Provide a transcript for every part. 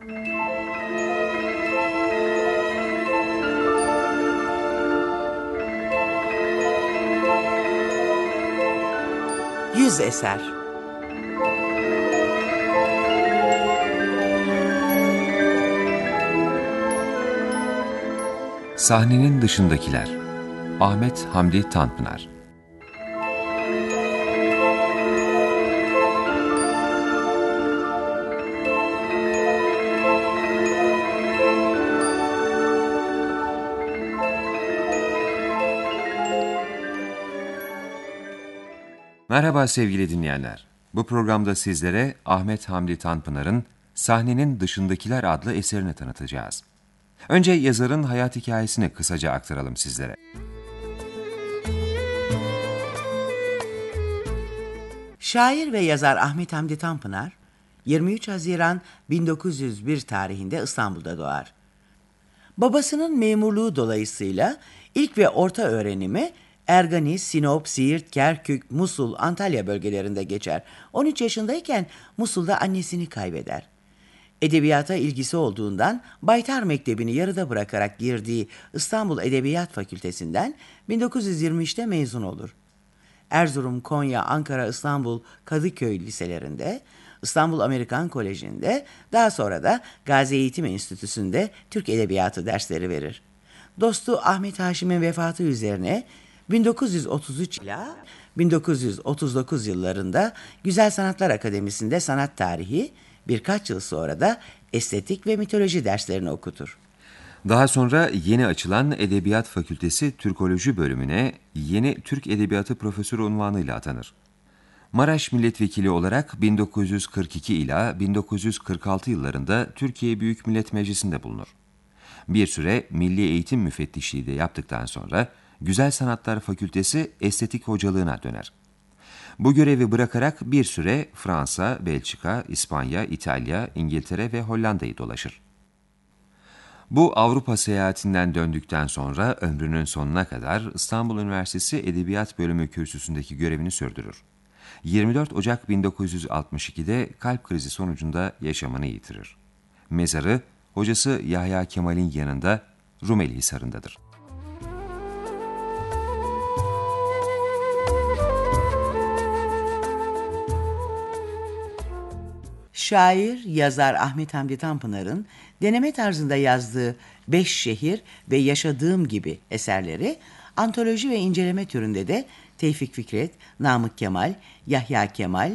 Yüz eser Sahnenin dışındakiler. Ahmet Hamdi Tanpınar Merhaba sevgili dinleyenler. Bu programda sizlere Ahmet Hamdi Tanpınar'ın Sahnenin Dışındakiler adlı eserini tanıtacağız. Önce yazarın hayat hikayesini kısaca aktaralım sizlere. Şair ve yazar Ahmet Hamdi Tanpınar, 23 Haziran 1901 tarihinde İstanbul'da doğar. Babasının memurluğu dolayısıyla ilk ve orta öğrenimi Ergani, Sinop, Siirt, Kerkük, Musul, Antalya bölgelerinde geçer. 13 yaşındayken Musul'da annesini kaybeder. Edebiyata ilgisi olduğundan Baytar Mektebi'ni yarıda bırakarak girdiği İstanbul Edebiyat Fakültesinden 1923'te mezun olur. Erzurum, Konya, Ankara, İstanbul, Kadıköy liselerinde, İstanbul Amerikan Koleji'nde, daha sonra da Gazi Eğitim Enstitüsü'nde Türk Edebiyatı dersleri verir. Dostu Ahmet Haşim'in vefatı üzerine 1933 ile 1939 yıllarında Güzel Sanatlar Akademisi'nde sanat tarihi, birkaç yıl sonra da estetik ve mitoloji derslerini okutur. Daha sonra yeni açılan Edebiyat Fakültesi Türkoloji bölümüne yeni Türk Edebiyatı Profesörü unvanıyla atanır. Maraş Milletvekili olarak 1942 ila 1946 yıllarında Türkiye Büyük Millet Meclisi'nde bulunur. Bir süre Milli Eğitim Müfettişliği de yaptıktan sonra Güzel Sanatlar Fakültesi estetik hocalığına döner. Bu görevi bırakarak bir süre Fransa, Belçika, İspanya, İtalya, İngiltere ve Hollanda'yı dolaşır. Bu Avrupa seyahatinden döndükten sonra ömrünün sonuna kadar İstanbul Üniversitesi Edebiyat Bölümü kürsüsündeki görevini sürdürür. 24 Ocak 1962'de kalp krizi sonucunda yaşamını yitirir. Mezarı hocası Yahya Kemal'in yanında Rumeli Hisarı'ndadır. Şair, yazar Ahmet Hamdi Tanpınar'ın deneme tarzında yazdığı Beş Şehir ve Yaşadığım gibi eserleri antoloji ve inceleme türünde de Tevfik Fikret, Namık Kemal, Yahya Kemal,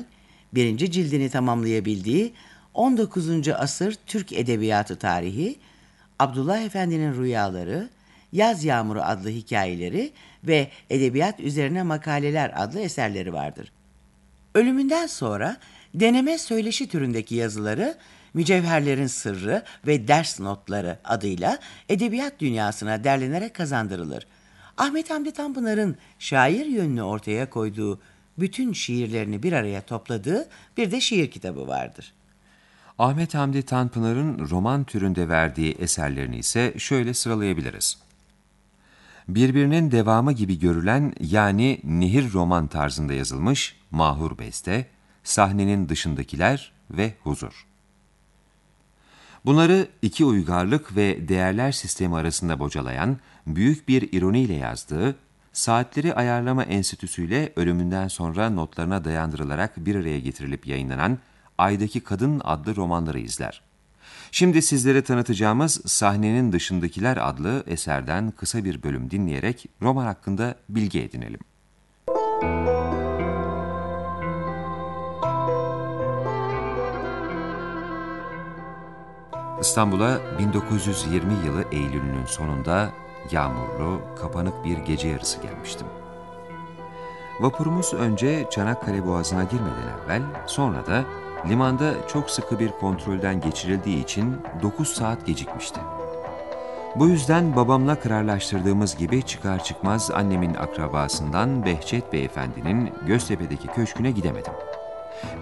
birinci cildini tamamlayabildiği 19. asır Türk Edebiyatı tarihi, Abdullah Efendi'nin rüyaları, Yaz Yağmuru adlı hikayeleri ve Edebiyat üzerine makaleler adlı eserleri vardır. Ölümünden sonra deneme söyleşi türündeki yazıları Mücevherlerin Sırrı ve Ders Notları adıyla edebiyat dünyasına derlenerek kazandırılır. Ahmet Hamdi Tanpınar'ın şair yönünü ortaya koyduğu bütün şiirlerini bir araya topladığı bir de şiir kitabı vardır. Ahmet Hamdi Tanpınar'ın roman türünde verdiği eserlerini ise şöyle sıralayabiliriz. Birbirinin devamı gibi görülen yani nehir roman tarzında yazılmış Mahur Beste, Sahnenin Dışındakiler ve Huzur. Bunları iki uygarlık ve değerler sistemi arasında bocalayan, büyük bir ironiyle yazdığı, Saatleri Ayarlama Enstitüsü'yle ölümünden sonra notlarına dayandırılarak bir araya getirilip yayınlanan Aydaki Kadın adlı romanları izler. Şimdi sizlere tanıtacağımız Sahnenin Dışındakiler adlı eserden kısa bir bölüm dinleyerek roman hakkında bilgi edinelim. İstanbul'a 1920 yılı Eylül'ünün sonunda yağmurlu, kapanık bir gece yarısı gelmiştim. Vapurumuz önce Çanakkale Boğazı'na girmeden evvel, sonra da limanda çok sıkı bir kontrolden geçirildiği için 9 saat gecikmişti. Bu yüzden babamla kararlaştırdığımız gibi çıkar çıkmaz annemin akrabasından Behçet Beyefendi'nin Göztepe'deki köşküne gidemedim.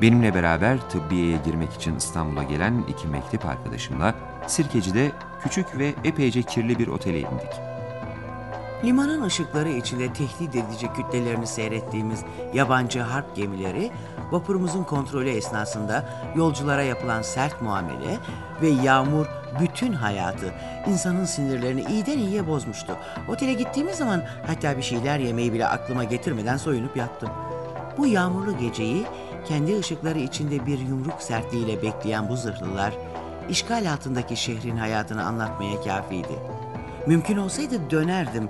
Benimle beraber tıbbiyeye girmek için İstanbul'a gelen iki mektep arkadaşımla Sirkeci'de küçük ve epeyce kirli bir otele indik. Limanın ışıkları içinde tehdit edici kütlelerini seyrettiğimiz yabancı harp gemileri, vapurumuzun kontrolü esnasında yolculara yapılan sert muamele ve yağmur bütün hayatı, insanın sinirlerini iyiden iyiye bozmuştu. Otele gittiğimiz zaman hatta bir şeyler yemeyi bile aklıma getirmeden soyunup yattım. Bu yağmurlu geceyi kendi ışıkları içinde bir yumruk sertliğiyle bekleyen bu zırhlılar, işgal altındaki şehrin hayatını anlatmaya kafiydi. Mümkün olsaydı dönerdim.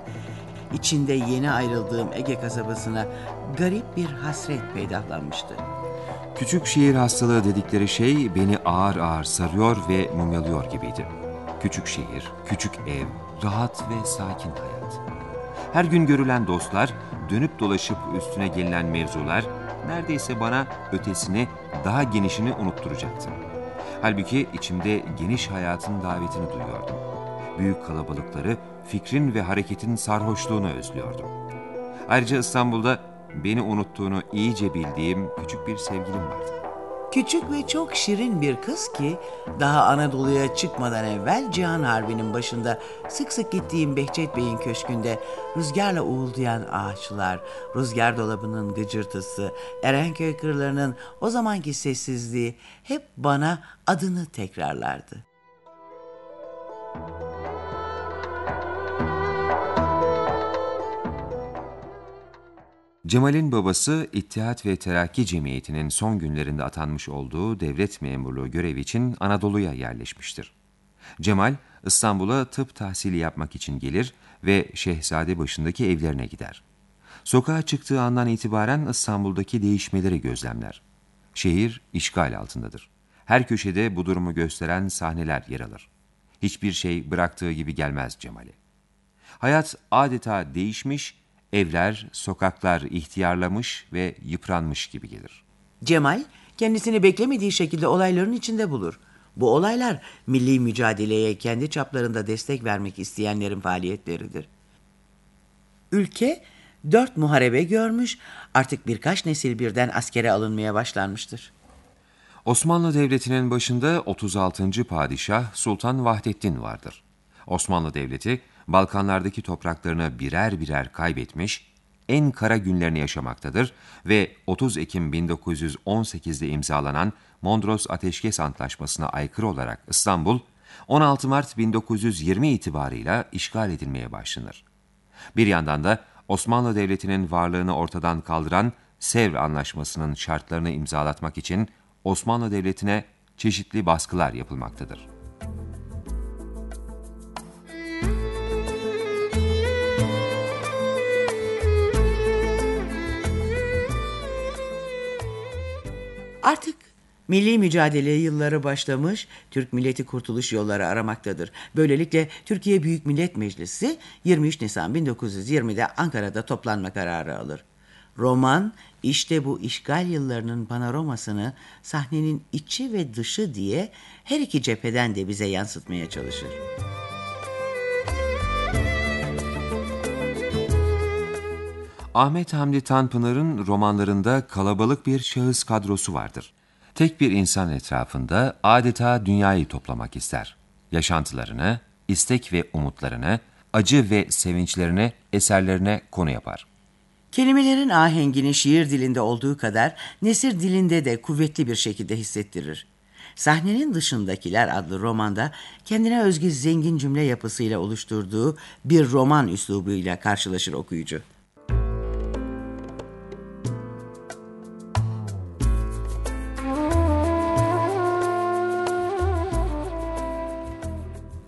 İçinde yeni ayrıldığım Ege kasabasına garip bir hasret peydahlanmıştı. Küçük şehir hastalığı dedikleri şey beni ağır ağır sarıyor ve mumyalıyor gibiydi. Küçük şehir, küçük ev, rahat ve sakin hayat. Her gün görülen dostlar, dönüp dolaşıp üstüne gelinen mevzular neredeyse bana ötesini, daha genişini unutturacaktı. Halbuki içimde geniş hayatın davetini duyuyordum. Büyük kalabalıkları, fikrin ve hareketin sarhoşluğunu özlüyordum. Ayrıca İstanbul'da beni unuttuğunu iyice bildiğim küçük bir sevgilim vardı. Küçük ve çok şirin bir kız ki daha Anadolu'ya çıkmadan evvel Cihan Harbi'nin başında sık sık gittiğim Behçet Bey'in köşkünde rüzgarla uğuldayan ağaçlar, rüzgar dolabının gıcırtısı, Erenköy kırlarının o zamanki sessizliği hep bana adını tekrarlardı. Cemal'in babası İttihat ve Terakki Cemiyeti'nin son günlerinde atanmış olduğu devlet memurluğu görevi için Anadolu'ya yerleşmiştir. Cemal, İstanbul'a tıp tahsili yapmak için gelir ve Şehzade başındaki evlerine gider. Sokağa çıktığı andan itibaren İstanbul'daki değişmeleri gözlemler. Şehir işgal altındadır. Her köşede bu durumu gösteren sahneler yer alır. Hiçbir şey bıraktığı gibi gelmez Cemal'e. Hayat adeta değişmiş, evler, sokaklar ihtiyarlamış ve yıpranmış gibi gelir. Cemal kendisini beklemediği şekilde olayların içinde bulur. Bu olaylar milli mücadeleye kendi çaplarında destek vermek isteyenlerin faaliyetleridir. Ülke dört muharebe görmüş, artık birkaç nesil birden askere alınmaya başlanmıştır. Osmanlı Devleti'nin başında 36. Padişah Sultan Vahdettin vardır. Osmanlı Devleti Balkanlardaki topraklarını birer birer kaybetmiş, en kara günlerini yaşamaktadır ve 30 Ekim 1918'de imzalanan Mondros Ateşkes Antlaşması'na aykırı olarak İstanbul, 16 Mart 1920 itibarıyla işgal edilmeye başlanır. Bir yandan da Osmanlı Devleti'nin varlığını ortadan kaldıran Sevr Anlaşması'nın şartlarını imzalatmak için Osmanlı Devleti'ne çeşitli baskılar yapılmaktadır. Artık milli mücadele yılları başlamış, Türk milleti kurtuluş yolları aramaktadır. Böylelikle Türkiye Büyük Millet Meclisi 23 Nisan 1920'de Ankara'da toplanma kararı alır. Roman işte bu işgal yıllarının panoramasını sahnenin içi ve dışı diye her iki cepheden de bize yansıtmaya çalışır. Ahmet Hamdi Tanpınar'ın romanlarında kalabalık bir şahıs kadrosu vardır. Tek bir insan etrafında adeta dünyayı toplamak ister. Yaşantılarını, istek ve umutlarını, acı ve sevinçlerini eserlerine konu yapar. Kelimelerin ahengini şiir dilinde olduğu kadar nesir dilinde de kuvvetli bir şekilde hissettirir. Sahnenin dışındakiler adlı romanda kendine özgü zengin cümle yapısıyla oluşturduğu bir roman üslubuyla karşılaşır okuyucu.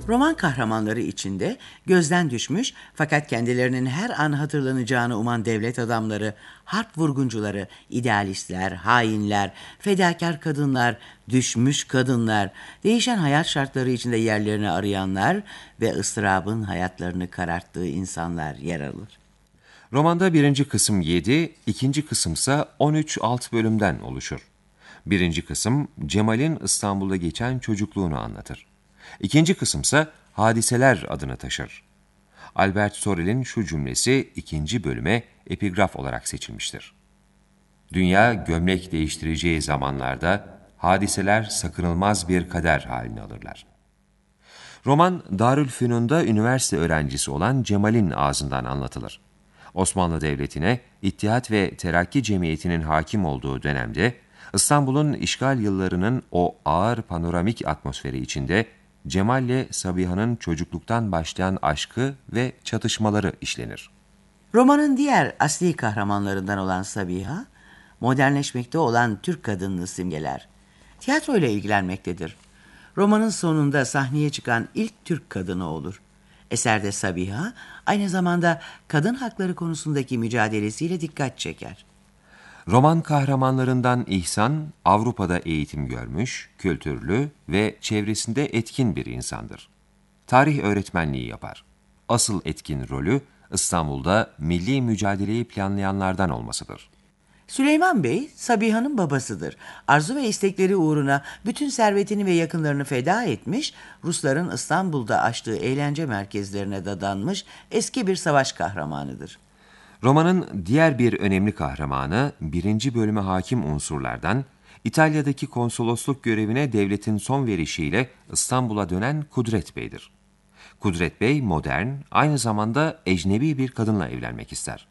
Roman kahramanları içinde gözden düşmüş fakat kendilerinin her an hatırlanacağını uman devlet adamları, harp vurguncuları, idealistler, hainler, fedakar kadınlar, düşmüş kadınlar, değişen hayat şartları içinde yerlerini arayanlar ve ıstırabın hayatlarını kararttığı insanlar yer alır. Romanda birinci kısım 7, ikinci kısımsa 13 alt bölümden oluşur. Birinci kısım Cemal'in İstanbul'da geçen çocukluğunu anlatır. İkinci kısımsa hadiseler adını taşır. Albert Sorel'in şu cümlesi ikinci bölüme epigraf olarak seçilmiştir. Dünya gömlek değiştireceği zamanlarda hadiseler sakınılmaz bir kader halini alırlar. Roman Darülfünun'da üniversite öğrencisi olan Cemal'in ağzından anlatılır. Osmanlı Devleti'ne İttihat ve Terakki Cemiyeti'nin hakim olduğu dönemde İstanbul'un işgal yıllarının o ağır panoramik atmosferi içinde Cemal ile Sabiha'nın çocukluktan başlayan aşkı ve çatışmaları işlenir. Romanın diğer asli kahramanlarından olan Sabiha, modernleşmekte olan Türk kadınını simgeler. Tiyatro ile ilgilenmektedir. Romanın sonunda sahneye çıkan ilk Türk kadını olur. Eserde Sabiha aynı zamanda kadın hakları konusundaki mücadelesiyle dikkat çeker. Roman kahramanlarından İhsan, Avrupa'da eğitim görmüş, kültürlü ve çevresinde etkin bir insandır. Tarih öğretmenliği yapar. Asıl etkin rolü İstanbul'da milli mücadeleyi planlayanlardan olmasıdır. Süleyman Bey, Sabiha'nın babasıdır. Arzu ve istekleri uğruna bütün servetini ve yakınlarını feda etmiş, Rusların İstanbul'da açtığı eğlence merkezlerine dadanmış eski bir savaş kahramanıdır. Romanın diğer bir önemli kahramanı, birinci bölüme hakim unsurlardan, İtalya'daki konsolosluk görevine devletin son verişiyle İstanbul'a dönen Kudret Bey'dir. Kudret Bey modern, aynı zamanda ecnebi bir kadınla evlenmek ister.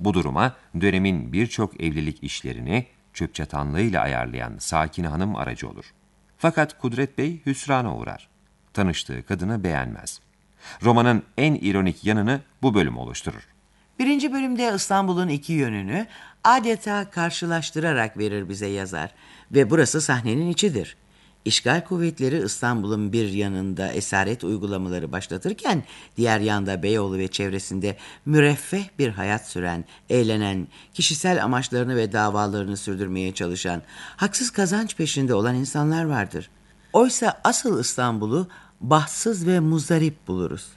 Bu duruma dönemin birçok evlilik işlerini çöp çatanlığıyla ayarlayan Sakine Hanım aracı olur. Fakat Kudret Bey hüsrana uğrar. Tanıştığı kadını beğenmez. Romanın en ironik yanını bu bölüm oluşturur. Birinci bölümde İstanbul'un iki yönünü adeta karşılaştırarak verir bize yazar ve burası sahnenin içidir. İşgal kuvvetleri İstanbul'un bir yanında esaret uygulamaları başlatırken diğer yanda Beyoğlu ve çevresinde müreffeh bir hayat süren, eğlenen, kişisel amaçlarını ve davalarını sürdürmeye çalışan, haksız kazanç peşinde olan insanlar vardır. Oysa asıl İstanbul'u bahtsız ve muzdarip buluruz.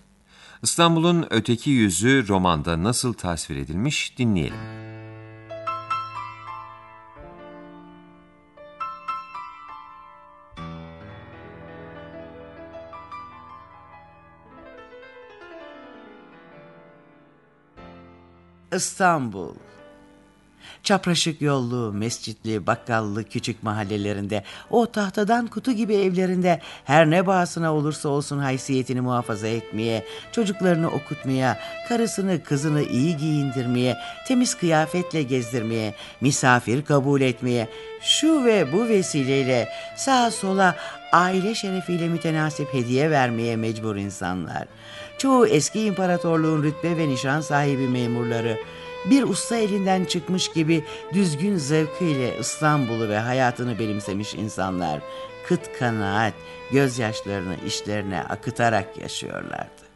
İstanbul'un öteki yüzü romanda nasıl tasvir edilmiş dinleyelim. İstanbul. Çapraşık yollu, mescitli, bakkallı küçük mahallelerinde, o tahtadan kutu gibi evlerinde her ne bahasına olursa olsun haysiyetini muhafaza etmeye, çocuklarını okutmaya, karısını kızını iyi giyindirmeye, temiz kıyafetle gezdirmeye, misafir kabul etmeye, şu ve bu vesileyle sağa sola aile şerefiyle mütenasip hediye vermeye mecbur insanlar. Çoğu eski imparatorluğun rütbe ve nişan sahibi memurları, bir usta elinden çıkmış gibi düzgün zevkiyle İstanbul'u ve hayatını benimsemiş insanlar kıt kanaat gözyaşlarını işlerine akıtarak yaşıyorlardı.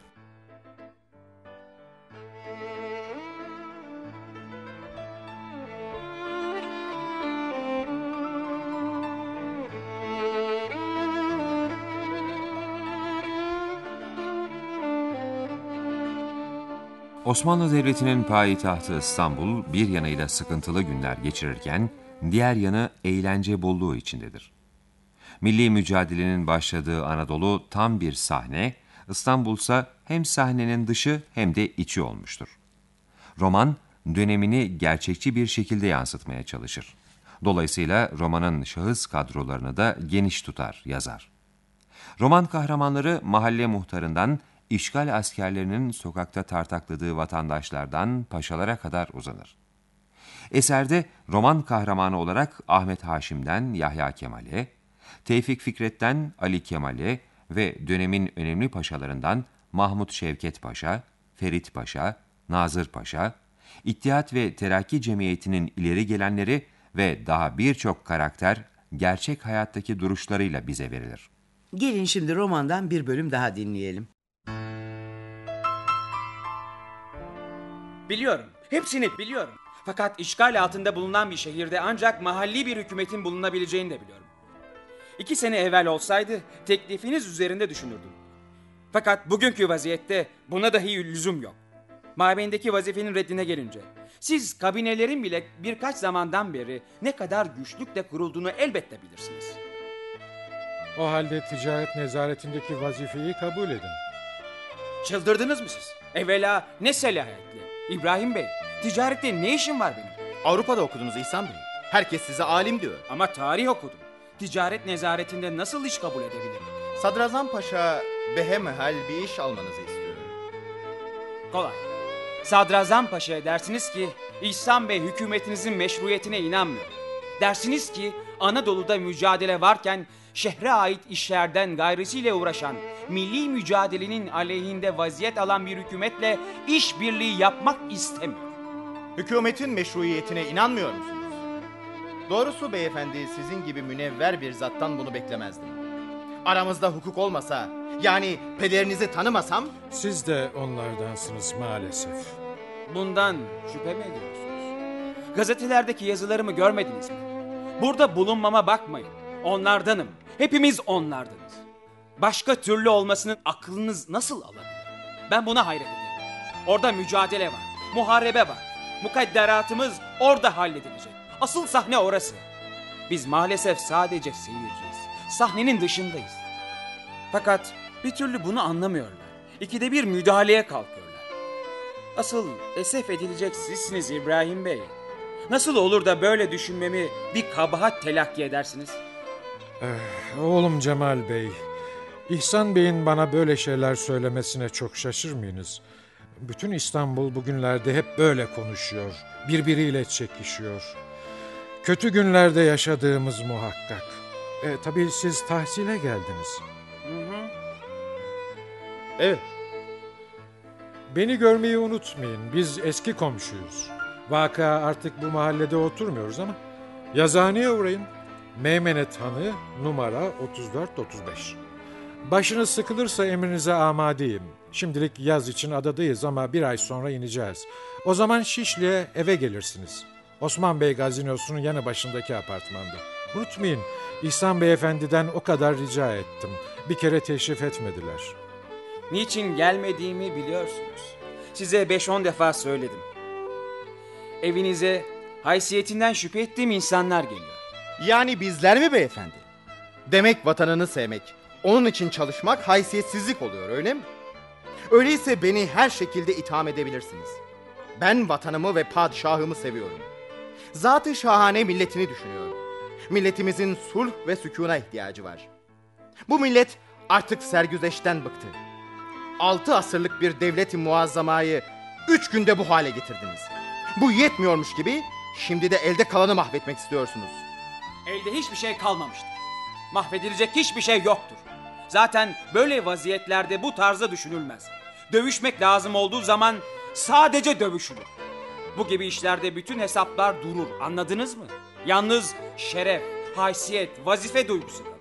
Osmanlı Devleti'nin payitahtı İstanbul bir yanıyla sıkıntılı günler geçirirken diğer yanı eğlence bolluğu içindedir. Milli mücadelenin başladığı Anadolu tam bir sahne, İstanbul ise hem sahnenin dışı hem de içi olmuştur. Roman dönemini gerçekçi bir şekilde yansıtmaya çalışır. Dolayısıyla romanın şahıs kadrolarını da geniş tutar yazar. Roman kahramanları mahalle muhtarından işgal askerlerinin sokakta tartakladığı vatandaşlardan paşalara kadar uzanır. Eserde roman kahramanı olarak Ahmet Haşim'den Yahya Kemal'e, Tevfik Fikret'ten Ali Kemal'e ve dönemin önemli paşalarından Mahmut Şevket Paşa, Ferit Paşa, Nazır Paşa, İttihat ve Terakki Cemiyeti'nin ileri gelenleri ve daha birçok karakter gerçek hayattaki duruşlarıyla bize verilir. Gelin şimdi romandan bir bölüm daha dinleyelim. Biliyorum. Hepsini biliyorum. Fakat işgal altında bulunan bir şehirde ancak mahalli bir hükümetin bulunabileceğini de biliyorum. İki sene evvel olsaydı teklifiniz üzerinde düşünürdüm. Fakat bugünkü vaziyette buna dahi lüzum yok. Mabeyindeki vazifenin reddine gelince, siz kabinelerin bile birkaç zamandan beri ne kadar güçlükle kurulduğunu elbette bilirsiniz. O halde ticaret nezaretindeki vazifeyi kabul edin. Çıldırdınız mı siz? Evvela ne selahiyetle? İbrahim Bey, ticarette ne işim var benim? Avrupa'da okudunuz İhsan Bey. Herkes size alim diyor. Ama tarih okudum. Ticaret nezaretinde nasıl iş kabul edebilirim? Sadrazam Paşa behemehal bir iş almanızı istiyorum. Kolay. Sadrazam Paşa'ya dersiniz ki İhsan Bey hükümetinizin meşruiyetine inanmıyor. Dersiniz ki Anadolu'da mücadele varken şehre ait işlerden gayrisiyle uğraşan, milli mücadelenin aleyhinde vaziyet alan bir hükümetle işbirliği yapmak istemiyor. Hükümetin meşruiyetine inanmıyor musunuz? Doğrusu beyefendi sizin gibi münevver bir zattan bunu beklemezdim. Aramızda hukuk olmasa, yani pederinizi tanımasam Siz de onlardansınız maalesef. Bundan şüphe mi ediyorsunuz? Gazetelerdeki yazılarımı görmediniz mi? Burada bulunmama bakmayın. Onlardanım. Hepimiz onlardanız. Başka türlü olmasının aklınız nasıl alabilir? Ben buna hayret ederim. Orada mücadele var. Muharebe var. Mukadderatımız orada halledilecek. Asıl sahne orası. Biz maalesef sadece seyirciyiz. Sahnenin dışındayız. Fakat bir türlü bunu anlamıyorlar. İkide bir müdahaleye kalkıyorlar. Asıl esef edilecek sizsiniz İbrahim Bey. Nasıl olur da böyle düşünmemi bir kabahat telakki edersiniz? Oğlum Cemal Bey, İhsan Bey'in bana böyle şeyler söylemesine çok şaşırmayınız. Bütün İstanbul bugünlerde hep böyle konuşuyor, birbiriyle çekişiyor. Kötü günlerde yaşadığımız muhakkak. E, tabii siz tahsile geldiniz. evet Beni görmeyi unutmayın, biz eski komşuyuz. Vaka artık bu mahallede oturmuyoruz ama yazıhaneye uğrayın. Meymenet Hanı numara 34-35. Başınız sıkılırsa emrinize amadeyim. Şimdilik yaz için adadayız ama bir ay sonra ineceğiz. O zaman Şişli'ye eve gelirsiniz. Osman Bey gazinosunun yanı başındaki apartmanda. Unutmayın, İhsan Beyefendi'den o kadar rica ettim. Bir kere teşrif etmediler. Niçin gelmediğimi biliyorsunuz. Size 5-10 defa söyledim. Evinize haysiyetinden şüphe ettiğim insanlar geliyor. Yani bizler mi beyefendi? Demek vatanını sevmek, onun için çalışmak haysiyetsizlik oluyor öyle mi? Öyleyse beni her şekilde itham edebilirsiniz. Ben vatanımı ve padişahımı seviyorum. Zatı şahane milletini düşünüyorum. Milletimizin sulh ve sükuna ihtiyacı var. Bu millet artık sergüzeşten bıktı. Altı asırlık bir devleti muazzamayı üç günde bu hale getirdiniz. Bu yetmiyormuş gibi şimdi de elde kalanı mahvetmek istiyorsunuz. Elde hiçbir şey kalmamıştır. Mahvedilecek hiçbir şey yoktur. Zaten böyle vaziyetlerde bu tarzda düşünülmez. Dövüşmek lazım olduğu zaman sadece dövüşülür. Bu gibi işlerde bütün hesaplar durur. Anladınız mı? Yalnız şeref, haysiyet, vazife duygusu kalır.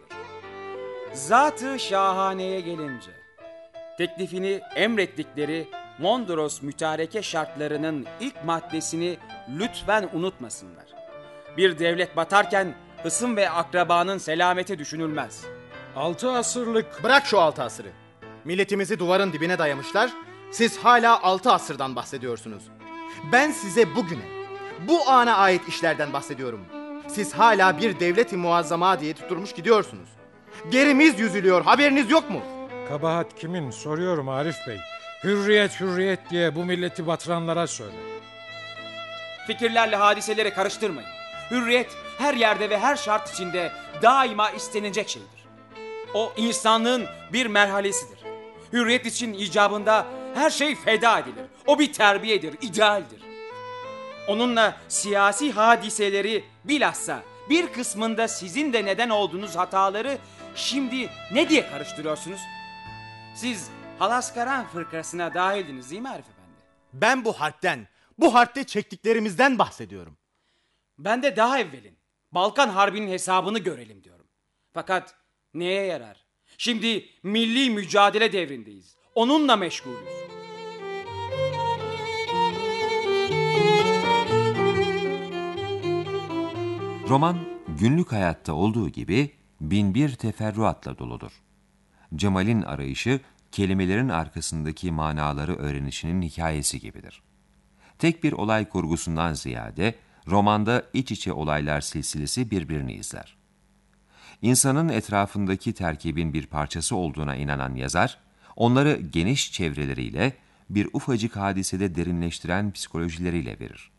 Zatı şahaneye gelince teklifini emrettikleri Mondros mütareke şartlarının ilk maddesini lütfen unutmasınlar. Bir devlet batarken hısım ve akrabanın selameti düşünülmez. Altı asırlık Bırak şu altı asırı. Milletimizi duvarın dibine dayamışlar. Siz hala altı asırdan bahsediyorsunuz. Ben size bugüne, bu ana ait işlerden bahsediyorum. Siz hala bir devleti muazzama diye tutturmuş gidiyorsunuz. Gerimiz yüzülüyor, haberiniz yok mu? Kabahat kimin soruyorum Arif Bey. Hürriyet hürriyet diye bu milleti batıranlara söyle. Fikirlerle hadiseleri karıştırmayın. Hürriyet her yerde ve her şart içinde daima istenecek şeydir. O insanlığın bir merhalesidir. Hürriyet için icabında her şey feda edilir. O bir terbiyedir, idealdir. Onunla siyasi hadiseleri bilhassa bir kısmında sizin de neden olduğunuz hataları şimdi ne diye karıştırıyorsunuz? Siz Halaskaran fırkasına dahildiniz değil mi Arif Efendi? Ben bu harpten, bu harpte çektiklerimizden bahsediyorum. Ben de daha evvelin Balkan Harbi'nin hesabını görelim diyorum. Fakat neye yarar? Şimdi milli mücadele devrindeyiz. Onunla meşgulüz. Roman günlük hayatta olduğu gibi binbir teferruatla doludur. Cemal'in arayışı kelimelerin arkasındaki manaları öğrenişinin hikayesi gibidir. Tek bir olay kurgusundan ziyade romanda iç içe olaylar silsilesi birbirini izler. İnsanın etrafındaki terkibin bir parçası olduğuna inanan yazar, onları geniş çevreleriyle bir ufacık hadisede derinleştiren psikolojileriyle verir.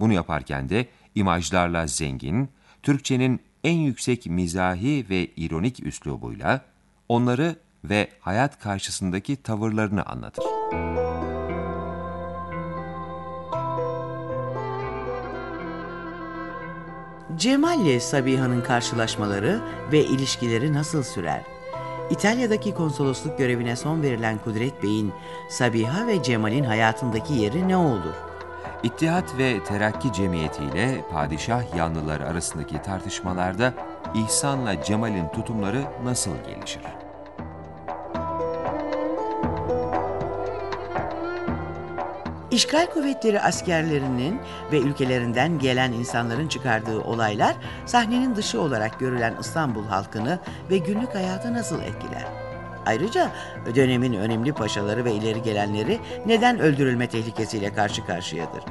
Bunu yaparken de imajlarla zengin, Türkçenin en yüksek mizahi ve ironik üslubuyla onları ve hayat karşısındaki tavırlarını anlatır. Cemal ile Sabiha'nın karşılaşmaları ve ilişkileri nasıl sürer? İtalya'daki konsolosluk görevine son verilen Kudret Bey'in Sabiha ve Cemal'in hayatındaki yeri ne olur? İttihat ve Terakki Cemiyeti ile padişah yanlıları arasındaki tartışmalarda İhsan'la Cemal'in tutumları nasıl gelişir? İşgal kuvvetleri askerlerinin ve ülkelerinden gelen insanların çıkardığı olaylar sahnenin dışı olarak görülen İstanbul halkını ve günlük hayatı nasıl etkiler? Ayrıca dönemin önemli paşaları ve ileri gelenleri neden öldürülme tehlikesiyle karşı karşıyadır?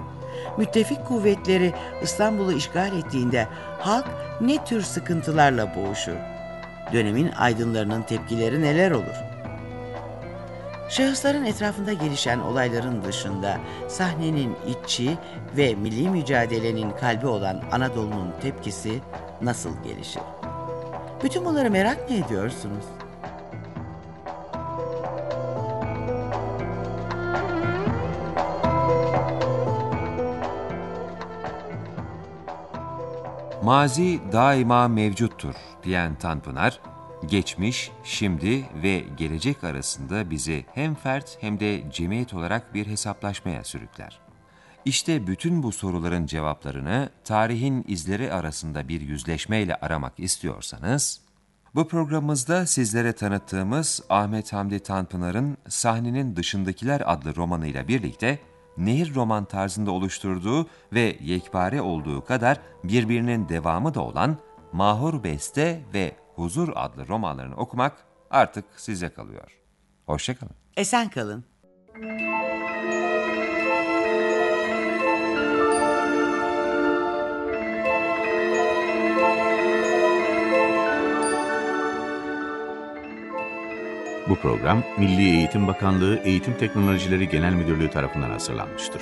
Müttefik kuvvetleri İstanbul'u işgal ettiğinde halk ne tür sıkıntılarla boğuşur? Dönemin aydınlarının tepkileri neler olur? Şahısların etrafında gelişen olayların dışında sahnenin içi ve milli mücadelenin kalbi olan Anadolu'nun tepkisi nasıl gelişir? Bütün bunları merak mı ediyorsunuz? Mazi daima mevcuttur diyen Tanpınar, geçmiş, şimdi ve gelecek arasında bizi hem fert hem de cemiyet olarak bir hesaplaşmaya sürükler. İşte bütün bu soruların cevaplarını tarihin izleri arasında bir yüzleşmeyle aramak istiyorsanız, bu programımızda sizlere tanıttığımız Ahmet Hamdi Tanpınar'ın Sahnenin Dışındakiler adlı romanıyla birlikte nehir roman tarzında oluşturduğu ve yekpare olduğu kadar birbirinin devamı da olan Mahur Beste ve Huzur adlı romanlarını okumak artık size kalıyor. Hoşçakalın. Esen kalın. Bu program Milli Eğitim Bakanlığı Eğitim Teknolojileri Genel Müdürlüğü tarafından hazırlanmıştır.